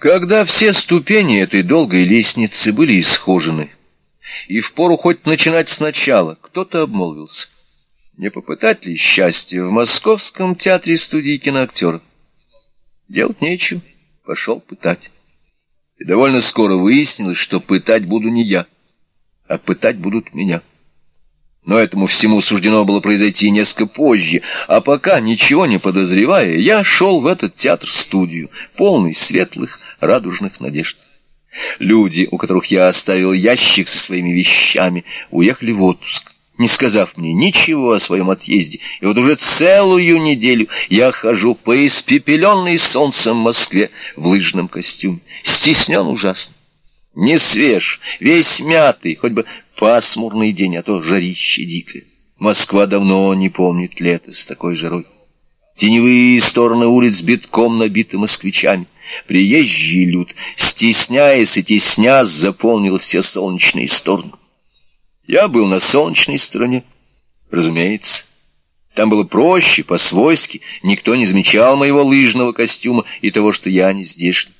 Когда все ступени этой долгой лестницы были исхожены, и впору хоть начинать сначала, кто-то обмолвился. Не попытать ли счастье в Московском театре студии киноактеров? Делать нечего, пошел пытать. И довольно скоро выяснилось, что пытать буду не я, а пытать будут меня. Но этому всему суждено было произойти несколько позже, а пока, ничего не подозревая, я шел в этот театр-студию, полный светлых, радужных надежд. Люди, у которых я оставил ящик со своими вещами, уехали в отпуск, не сказав мне ничего о своем отъезде. И вот уже целую неделю я хожу по испепеленной солнцем Москве в лыжном костюме. Стеснен ужасно. Не свеж, весь мятый, хоть бы пасмурный день, а то жарище дикое. Москва давно не помнит лето с такой жарой. Теневые стороны улиц битком набиты москвичами. Приезжий люд, стесняясь и тесня, заполнил все солнечные стороны. Я был на солнечной стороне, разумеется. Там было проще, по-свойски, никто не замечал моего лыжного костюма и того, что я не здешний.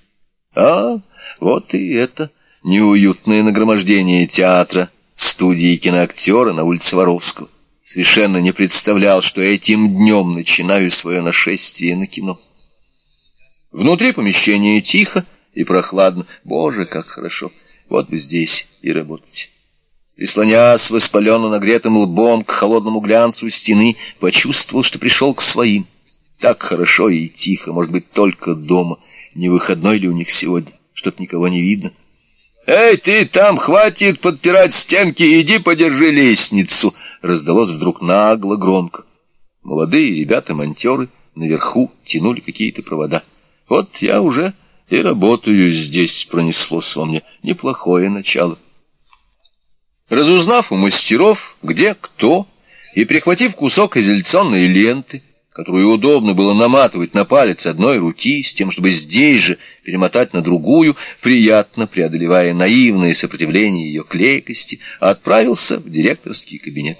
А, вот и это неуютное нагромождение театра, студии киноактера на улице Воровского. Совершенно не представлял, что этим днем начинаю свое нашествие на кино. Внутри помещения тихо и прохладно. Боже, как хорошо! Вот бы здесь и работать. Прислонясь воспаленно нагретым лбом к холодному глянцу стены, почувствовал, что пришел к своим. Так хорошо и тихо, может быть, только дома. Не выходной ли у них сегодня? Что-то никого не видно. «Эй, ты там, хватит подпирать стенки, иди подержи лестницу!» Раздалось вдруг нагло громко. Молодые ребята-монтеры наверху тянули какие-то провода. Вот я уже и работаю здесь, пронеслось во мне. Неплохое начало. Разузнав у мастеров, где кто, и прихватив кусок изоляционной ленты, которую удобно было наматывать на палец одной руки, с тем, чтобы здесь же перемотать на другую, приятно преодолевая наивное сопротивление ее клейкости, отправился в директорский кабинет.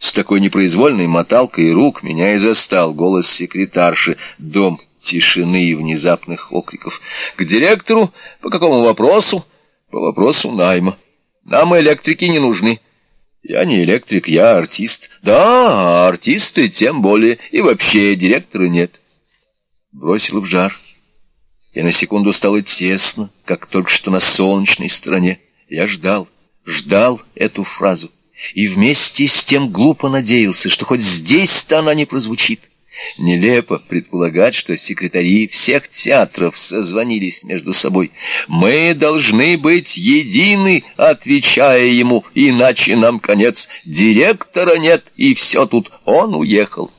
С такой непроизвольной моталкой рук меня и застал голос секретарши «Дом тишины и внезапных окриков. К директору? По какому вопросу? По вопросу найма. Нам электрики не нужны. Я не электрик, я артист. Да, артисты тем более. И вообще директора нет. Бросил в жар. И на секунду стало тесно, как только что на солнечной стороне. Я ждал, ждал эту фразу. И вместе с тем глупо надеялся, что хоть здесь-то она не прозвучит. Нелепо предполагать, что секретари всех театров созвонились между собой. «Мы должны быть едины», отвечая ему, «иначе нам конец. Директора нет, и все тут, он уехал».